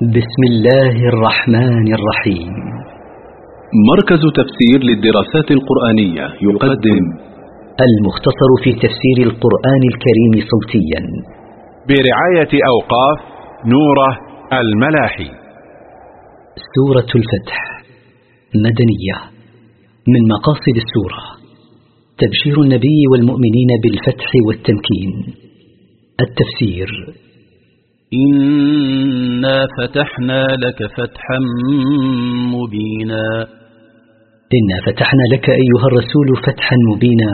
بسم الله الرحمن الرحيم. مركز تفسير للدراسات القرآنية يقدم المختصر في تفسير القرآن الكريم صوتيا. برعاية أوقاف نورة الملاحي. سورة الفتح. مدنية. من مقاصد السورة. تبشير النبي والمؤمنين بالفتح والتمكين. التفسير إنا فتحنا لك فتحا مبينا. إنا فتحنا لك أيها الرسول فتحا مبينا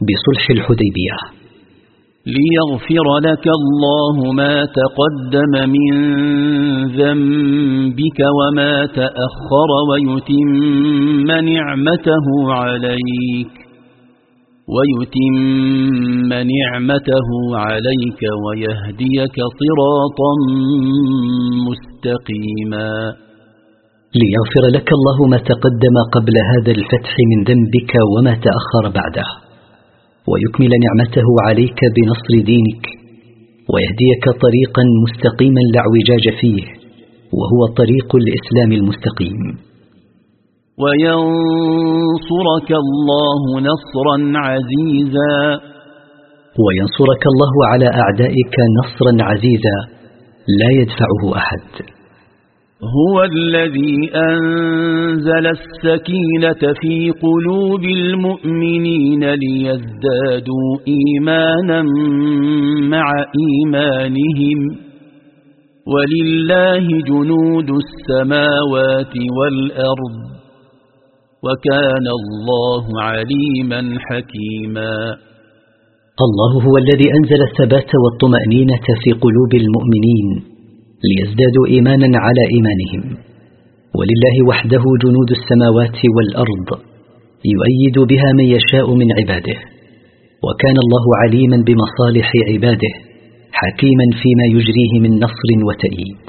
بصلح الحديبية. ليغفر لك الله ما تقدم من ذنبك وما تأخر ويتم نعمته عليك. ويتم نعمته عليك ويهديك صراطا مستقيما. ليغفر لك الله ما تقدم قبل هذا الفتح من ذنبك وما تأخر بعده. ويكمل نعمته عليك بنصر دينك. ويهديك طريقا مستقيما لا اعوجاج فيه. وهو طريق الإسلام المستقيم. وينصرك الله نصرا عزيزا. وينصرك الله على أعدائك نصرا عزيزا. لا يدفعه أحد. هو الذي أنزل السكينة في قلوب المؤمنين ليزدادوا إيمانا مع إيمانهم. ولله جنود السماوات والأرض. وكان الله عليما حكيما. الله هو الذي أنزل الثبات والطمأنينة في قلوب المؤمنين ليزدادوا إيمانا على إيمانهم. ولله وحده جنود السماوات والأرض يؤيد بها من يشاء من عباده. وكان الله عليما بمصالح عباده حكيما فيما يجريه من نصر وتأييد.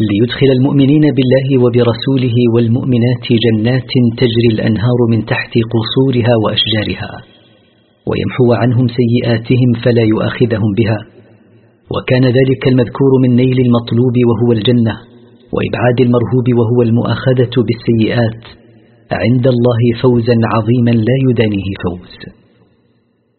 ليدخل المؤمنين بالله وبرسوله والمؤمنات جنات تجري الأنهار من تحت قصورها وأشجارها ويمحو عنهم سيئاتهم فلا يؤاخذهم بها وكان ذلك المذكور من نيل المطلوب وهو الجنة وإبعاد المرهوب وهو المؤاخذة بالسيئات عند الله فوزا عظيما لا يدانيه فوز.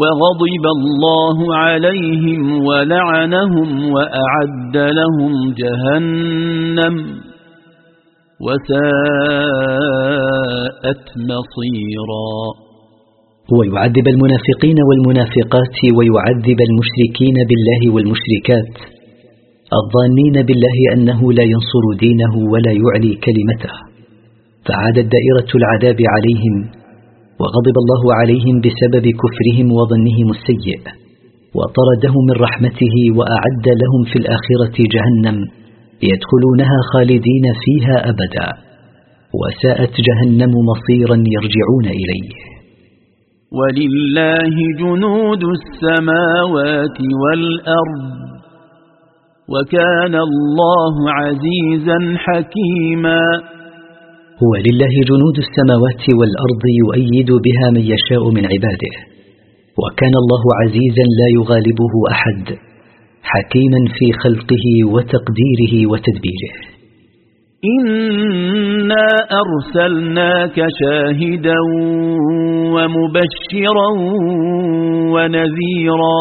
وغضب الله عليهم ولعنهم وأعد لهم جهنم وساءت مصيرا. ويعذب المنافقين والمنافقات ويعذب المشركين بالله والمشركات الظانين بالله أنه لا ينصر دينه ولا يعلي كلمته فعادت دائرة العذاب عليهم وغضب الله عليهم بسبب كفرهم وظنهم السيء وطردهم من رحمته وأعد لهم في الآخرة جهنم يدخلونها خالدين فيها أبدا وساءت جهنم مصيرا يرجعون إليه. ولله جنود السماوات والأرض وكان الله عزيزا حكيما. هو لله جنود السماوات والأرض يؤيد بها من يشاء من عباده. وكان الله عزيزا لا يغالبه أحد حكيما في خلقه وتقديره وتدبيره. إنا أرسلناك شاهدا ومبشرا ونذيرا.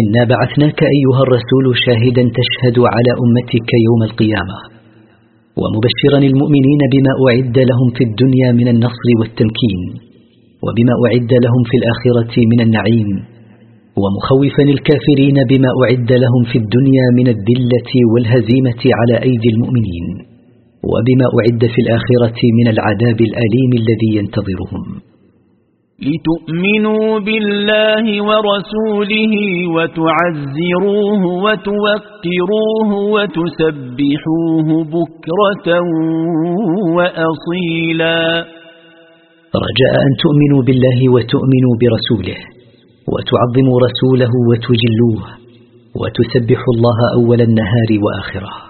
إنا بعثناك أيها الرسول شاهدا تشهد على أمتك يوم القيامة. ومبشرا المؤمنين بما أعد لهم في الدنيا من النصر والتمكين وبما أعد لهم في الآخرة من النعيم ومخوفا الكافرين بما أعد لهم في الدنيا من الذلة والهزيمة على أيدي المؤمنين وبما أعد في الآخرة من العذاب الأليم الذي ينتظرهم. لتؤمنوا بالله ورسوله وتعزروه وتوقروه وتسبحوه بكرة وأصيلا. رجاء أن تؤمنوا بالله وتؤمنوا برسوله وتعظموا رسوله وتجلوه وتسبحوا الله أول النهار وآخره.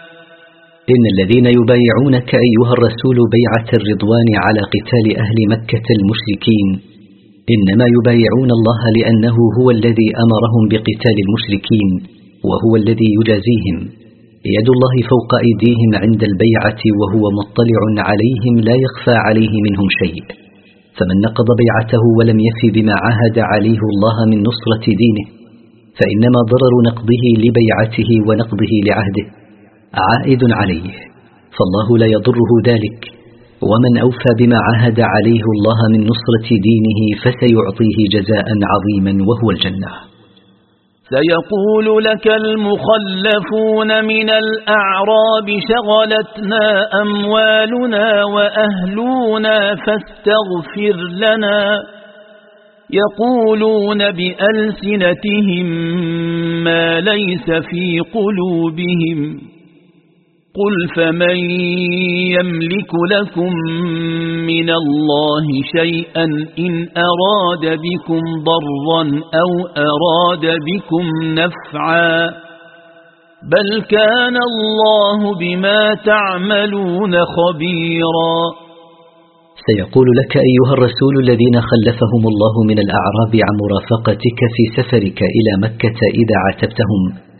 إن الذين يبايعونك أيها الرسول بيعة الرضوان على قتال أهل مكة المشركين. إنما يبايعون الله لأنه هو الذي أمرهم بقتال المشركين وهو الذي يجازيهم. يد الله فوق أيديهم عند البيعة وهو مطلع عليهم لا يخفى عليه منهم شيء. فمن نقض بيعته ولم يفي بما عهد عليه الله من نصرة دينه فإنما ضرر نقضه لبيعته ونقضه لعهده. عائد عليه. فالله لا يضره ذلك. ومن أوفى بما عهد عليه الله من نصرة دينه فسيعطيه جزاء عظيما وهو الجنة. سيقول لك المخلفون من الأعراب شغلتنا أموالنا وأهلنا فاستغفر لنا. يقولون بألسنتهم ما ليس في قلوبهم. قل فمن يملك لكم من الله شيئا إن أراد بكم ضرا أو أراد بكم نفعا بل كان الله بما تعملون خبيرا سيقول لك أيها الرسول الذين خلفهم الله من الأعراب عن مرافقتك في سفرك إلى مكة إذا عتبتهم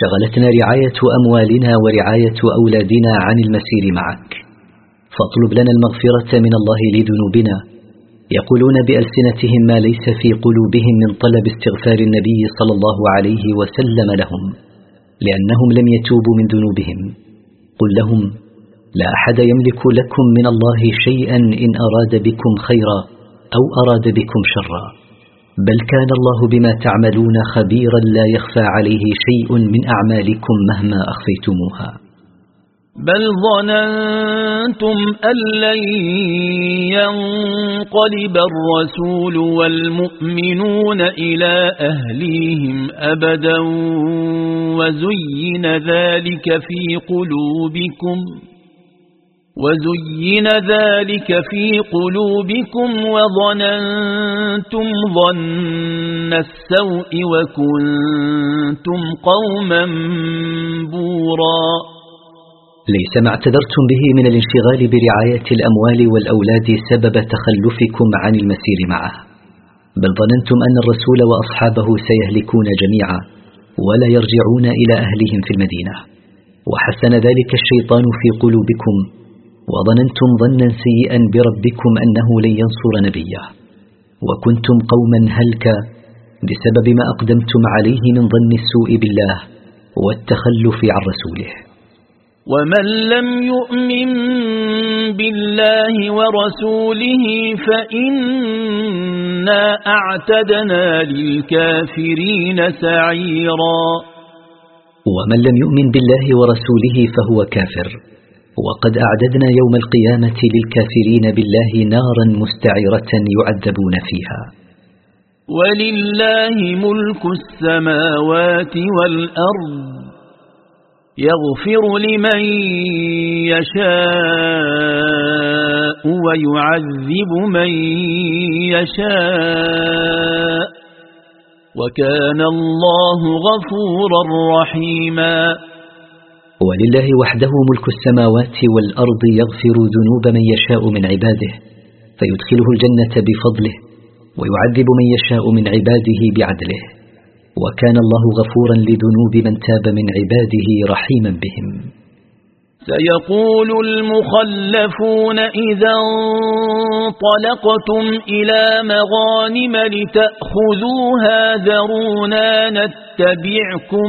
شغلتنا رعاية أموالنا ورعاية أولادنا عن المسير معك. فاطلب لنا المغفرة من الله لذنوبنا. يقولون بألسنتهم ما ليس في قلوبهم من طلب استغفار النبي صلى الله عليه وسلم لهم لأنهم لم يتوبوا من ذنوبهم. قل لهم لا أحد يملك لكم من الله شيئا إن أراد بكم خيرا أو أراد بكم شرا. بل كان الله بما تعملون خبيرا لا يخفى عليه شيء من أعمالكم مهما أخفيتموها. بل ظننتم أن لن ينقلب الرسول والمؤمنون إلى أهليهم أبدا وزين ذلك في قلوبكم. وزين ذلك في قلوبكم وظننتم ظن السوء وكنتم قوما بورا. ليس ما اعتذرتم به من الانشغال برعاية الأموال والأولاد سبب تخلفكم عن المسير معه. بل ظننتم أن الرسول وأصحابه سيهلكون جميعا ولا يرجعون إلى أهلهم في المدينة. وحسن ذلك الشيطان في قلوبكم وظننتم ظنا سيئا بربكم أنه لن ينصر نبيه. وكنتم قوما هلكا بسبب ما أقدمتم عليه من ظن السوء بالله والتخلف عن رسوله. ومن لم يؤمن بالله ورسوله فإنا أعتدنا للكافرين سعيرا. ومن لم يؤمن بالله ورسوله فهو كافر. وقد أعددنا يوم القيامة للكافرين بالله نارا مستعرة يعذبون فيها. ولله ملك السماوات والأرض يغفر لمن يشاء ويعذب من يشاء. وكان الله غفورا رحيما. ولله وحده ملك السماوات والأرض يغفر ذنوب من يشاء من عباده فيدخله الجنة بفضله ويعذب من يشاء من عباده بعدله وكان الله غفورا لذنوب من تاب من عباده رحيما بهم. سيقول المخلفون إذا انطلقتم إلى مغانم لتأخذوها ذرونا نتبعكم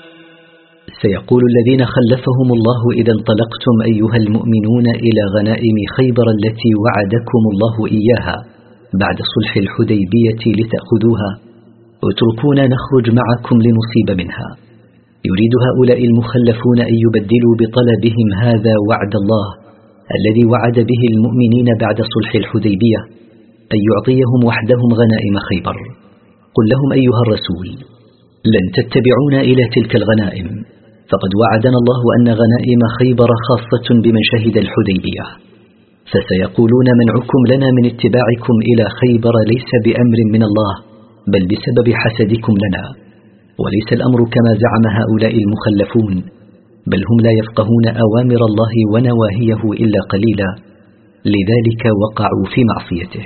سيقول الذين خلفهم الله إذا انطلقتم أيها المؤمنون إلى غنائم خيبر التي وعدكم الله إياها بعد صلح الحديبية لتأخذوها. اتركونا نخرج معكم لنصيب منها. يريد هؤلاء المخلفون أن يبدلوا بطلبهم هذا وعد الله الذي وعد به المؤمنين بعد صلح الحديبية أن يعطيهم وحدهم غنائم خيبر. قل لهم أيها الرسول لن تتبعونا إلى تلك الغنائم. فقد وعدنا الله أن غنائم خيبر خاصة بمن شهد الحديبية. فسيقولون منعكم لنا من اتباعكم إلى خيبر ليس بأمر من الله بل بسبب حسدكم لنا. وليس الأمر كما زعم هؤلاء المخلفون بل هم لا يفقهون أوامر الله ونواهيه إلا قليلا. لذلك وقعوا في معصيته.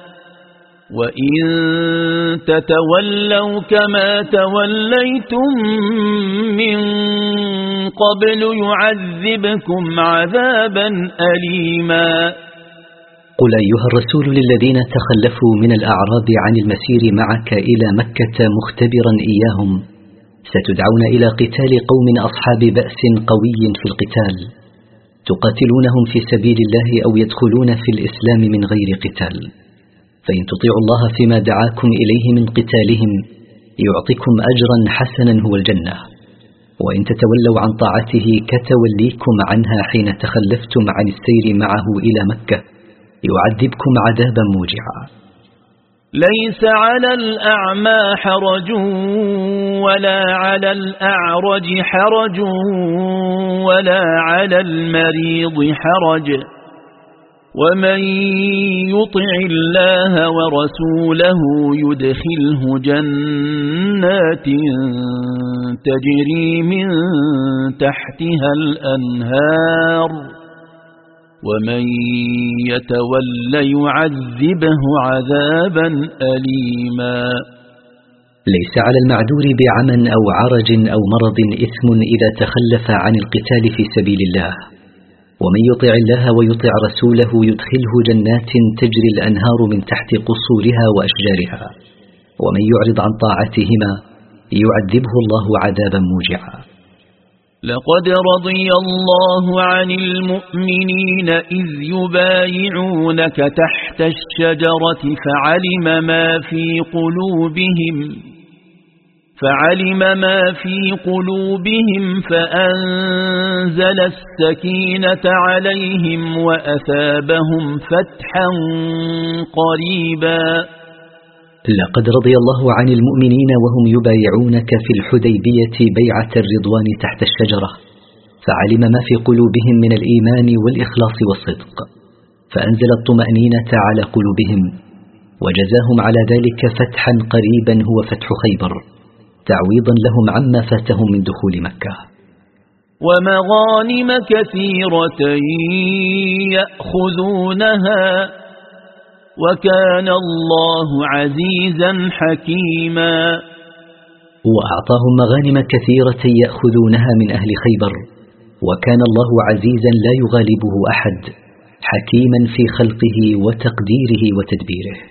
وإن تتولوا كما توليتم من قبل يعذبكم عذابا أليما قل أيها الرسول للذين تخلفوا من الأعراب عن المسير معك إلى مكة مختبرا إياهم. ستدعون إلى قتال قوم أصحاب بأس قوي في القتال. تقاتلونهم في سبيل الله أو يدخلون في الإسلام من غير قتال. فإن تطيعوا الله فيما دعاكم إليه من قتالهم يعطيكم أجرا حسنا هو الجنة. وإن تتولوا عن طاعته كتوليكم عنها حين تخلفتم عن السير معه إلى مكة يعذبكم عذابا موجعا. ليس على الأعمى حرج ولا على الأعرج حرج ولا على المريض حرج. ومن يطع الله ورسوله يدخله جنات تجري من تحتها الأنهار. ومن يتول يعذبه عذابا أليما. ليس على المعذور بعمى أو عرج أو مرض إثم إذا تخلف عن القتال في سبيل الله. ومن يطع الله ويطع رسوله يدخله جنات تجري الأنهار من تحت قصورها وأشجارها. ومن يعرض عن طاعتهما يعذبه الله عذابا موجعا. لقد رضي الله عن المؤمنين إذ يبايعونك تحت الشجرة فعلم ما في قلوبهم. فعلم ما في قلوبهم فأنزل السكينة عليهم وأثابهم فتحا قريبا. لقد رضي الله عن المؤمنين وهم يبايعونك في الحديبية بيعة الرضوان تحت الشجرة. فعلم ما في قلوبهم من الإيمان والإخلاص والصدق. فأنزل الطمأنينة على قلوبهم وجزاهم على ذلك فتحا قريبا هو فتح خيبر. تعويضا لهم عما فاتهم من دخول مكة. ومغانم كثيرة يأخذونها وكان الله عزيزا حكيما. وأعطاهم مغانم كثيرة يأخذونها من أهل خيبر وكان الله عزيزا لا يغالبه أحد حكيما في خلقه وتقديره وتدبيره.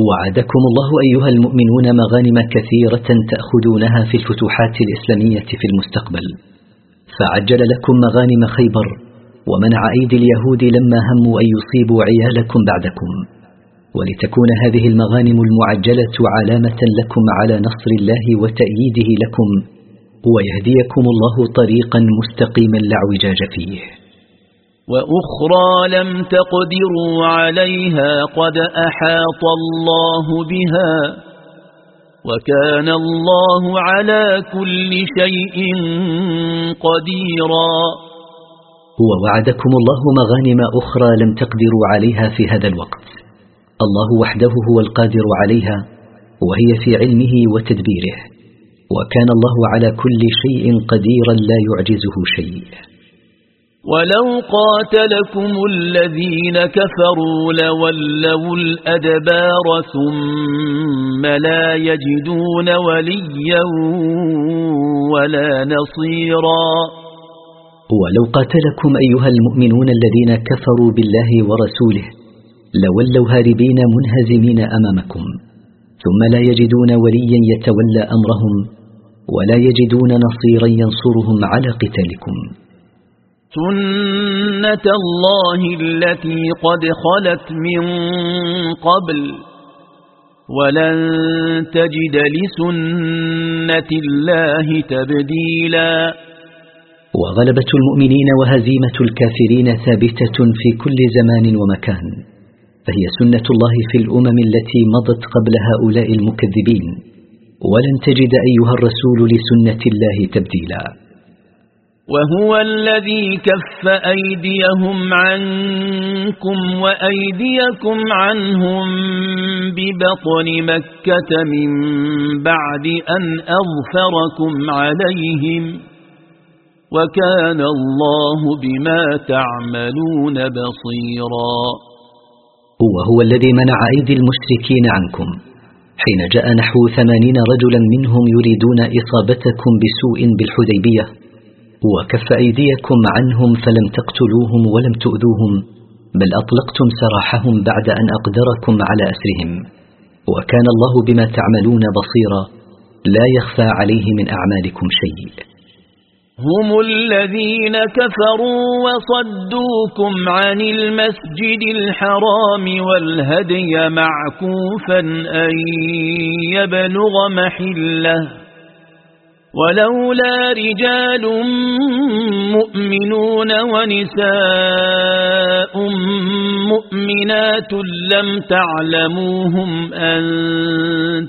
وعدكم الله أيها المؤمنون مغانم كثيرة تأخذونها في الفتوحات الإسلامية في المستقبل. فعجل لكم مغانم خيبر ومنع أيدي اليهود لما هموا أن يصيبوا عيالكم بعدكم. ولتكون هذه المغانم المعجلة علامة لكم على نصر الله وتأييده لكم ويهديكم الله طريقا مستقيما لا اعوجاج فيه. وأخرى لم تقدروا عليها قد أحاط الله بها وكان الله على كل شيء قديراً. ووعدكم الله مغانم أخرى لم تقدروا عليها في هذا الوقت. الله وحده هو القادر عليها وهي في علمه وتدبيره وكان الله على كل شيء قديرا لا يعجزه شيء. ولو قاتلكم الذين كفروا لولوا الأدبار ثم لا يجدون وليا ولا نصيرا. ولو قاتلكم أيها المؤمنون الذين كفروا بالله ورسوله لولوا هاربين منهزمين أمامكم ثم لا يجدون وليا يتولى أمرهم ولا يجدون نصيرا ينصرهم على قتالكم. سنة الله التي قد خلت من قبل ولن تجد لسنة الله تبديلاً وغلبة المؤمنين وهزيمة الكافرين ثابتة في كل زمان ومكان فهي سنة الله في الأمم التي مضت قبل هؤلاء المكذبين ولن تجد أيها الرسول لسنة الله تبديلا. وهو الذي كف أيديهم عنكم وأيديكم عنهم ببطن مكة من بعد أن أغفركم عليهم وكان الله بما تعملون بصيرا. وهو الذي منع أيدي المشركين عنكم. حين جاء نحو ثمانين رجلا منهم يريدون إصابتكم بسوء بالحديبية. وكف أيديكم عنهم فلم تقتلوهم ولم تؤذوهم بل أطلقتم سراحهم بعد أن أقدركم على أسرهم. وكان الله بما تعملون بصيرا لا يخفى عليه من أعمالكم شيء. هم الذين كفروا وصدوكم عن المسجد الحرام والهدي معكوفا أن يبلغ محلة ولولا رجال مؤمنون ونساء مؤمنات لم تعلموهم أن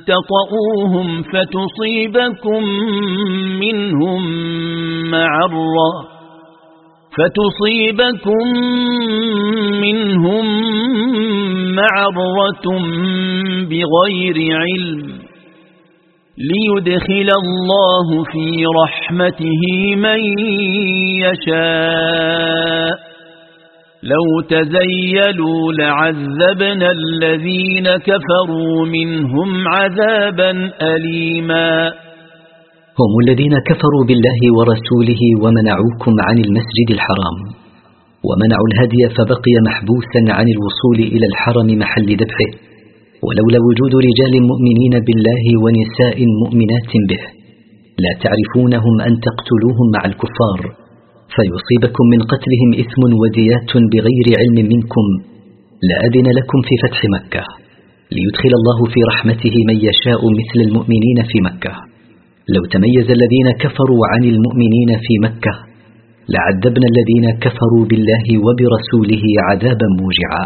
تطؤوهم فتصيبكم منهم معرة فتصيبكم منهم معرة بغير علم ليدخل الله في رحمته من يشاء. لو تزيلوا لعذبنا الذين كفروا منهم عذابا أليما. هم الذين كفروا بالله ورسوله ومنعوكم عن المسجد الحرام ومنعوا الهدي فبقي محبوسا عن الوصول إلى الحرم محل ذبحه ولولا وجود رجال مؤمنين بالله ونساء مؤمنات به لا تعرفونهم أن تقتلوهم مع الكفار فيصيبكم من قتلهم إثم وديات بغير علم منكم لأذن لكم في فتح مكة ليدخل الله في رحمته من يشاء مثل المؤمنين في مكة. لو تميز الذين كفروا عن المؤمنين في مكة لعذبنا الذين كفروا بالله وبرسوله عذابا موجعا.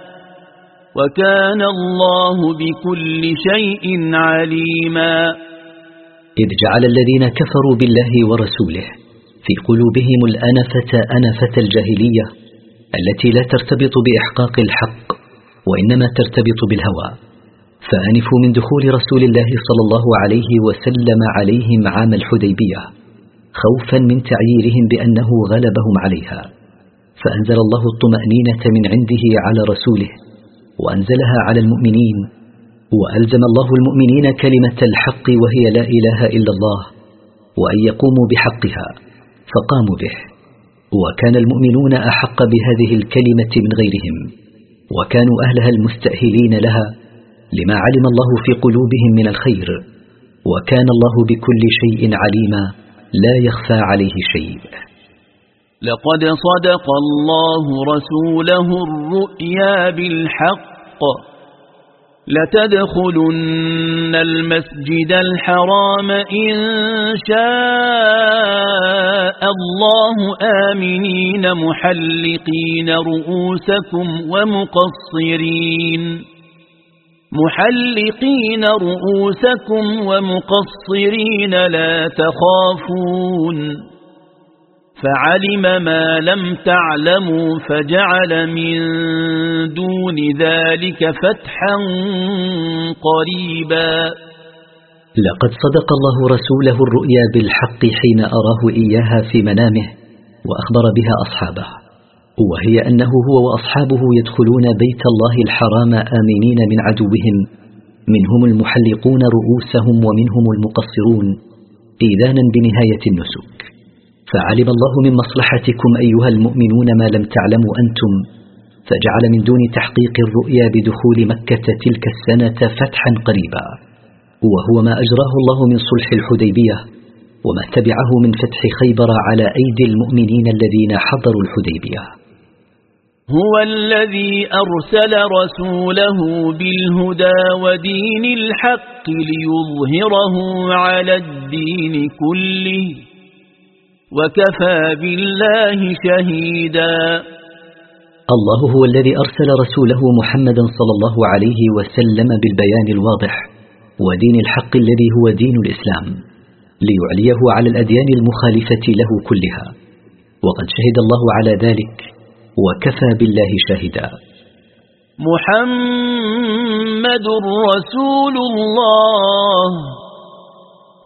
وكان الله بكل شيء عليما. إذ جعل الذين كفروا بالله ورسوله في قلوبهم الأنفة أنفة الجاهلية التي لا ترتبط بإحقاق الحق وإنما ترتبط بالهوى. فأنفوا من دخول رسول الله صلى الله عليه وسلم عليهم عام الحديبية خوفا من تعييرهم بأنه غلبهم عليها. فأنزل الله الطمأنينة من عنده على رسوله وأنزلها على المؤمنين وألزم الله المؤمنين كلمة الحق وهي لا إله إلا الله وأن يقوموا بحقها فقاموا به. وكان المؤمنون أحق بهذه الكلمة من غيرهم وكانوا أهلها المستأهلين لها لما علم الله في قلوبهم من الخير وكان الله بكل شيء عليما لا يخفى عليه شيء. لقد صدق الله رسوله الرؤيا بالحق. لتدخلن المسجد الحرام إن شاء الله آمنين محلقين رؤوسكم ومقصرين. محلقين رؤوسكم ومقصرين لا تخافون. فعلم ما لم تعلموا فجعل من دون ذلك فتحا قريبا. لقد صدق الله رسوله الرؤيا بالحق حين أراه إياها في منامه وأخبر بها أصحابه وهي أنه هو وأصحابه يدخلون بيت الله الحرام آمنين من عدوهم منهم المحلقون رؤوسهم ومنهم المقصرون إيذانا بنهاية النسك. فعلم الله من مصلحتكم أيها المؤمنون ما لم تعلموا أنتم فجعل من دون تحقيق الرؤيا بدخول مكة تلك السنة فتحا قريبا. وهو ما أجراه الله من صلح الحديبية وما تبعه من فتح خيبر على أيدي المؤمنين الذين حضروا الحديبية. هو الذي أرسل رسوله بالهدى ودين الحق ليظهره على الدين كله. وكفى بالله شهيدا. الله هو الذي أرسل رسوله محمدا صلى الله عليه وسلم بالبيان الواضح ودين الحق الذي هو دين الإسلام ليعليه على الأديان المخالفة له كلها. وقد شهد الله على ذلك وكفى بالله شاهدا محمد رسول الله.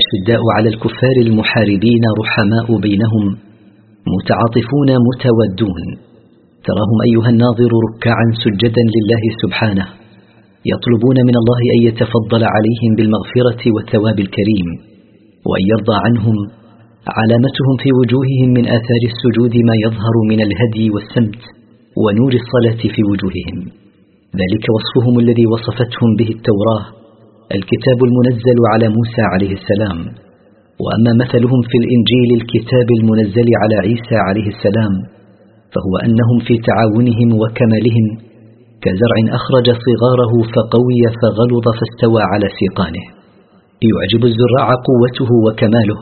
أشداء على الكفار المحاربين رحماء بينهم متعاطفون متودون. تراهم أيها الناظر ركعا سجدا لله سبحانه يطلبون من الله أن يتفضل عليهم بالمغفرة والثواب الكريم وأن يرضى عنهم علامتهم في وجوههم من آثار السجود ما يظهر من الهدي والسمت ونور الصلاة في وجوههم. ذلك وصفهم الذي وصفتهم به التوراة الكتاب المنزل على موسى عليه السلام. وأما مثلهم في الإنجيل الكتاب المنزل على عيسى عليه السلام فهو أنهم في تعاونهم وكمالهم كزرع أخرج صغاره فقوي فغلظ فاستوى على سيقانه. يعجب الزراع قوته وكماله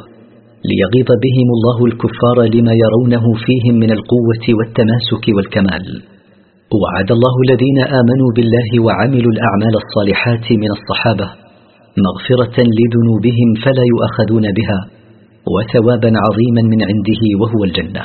ليغيظ بهم الله الكفار لما يرونه فيهم من القوة والتماسك والكمال. وعد الله الذين آمنوا بالله وعملوا الأعمال الصالحات من الصحابة مغفرة لذنوبهم فلا يؤخذون بها وثوابا عظيما من عنده وهو الجنة.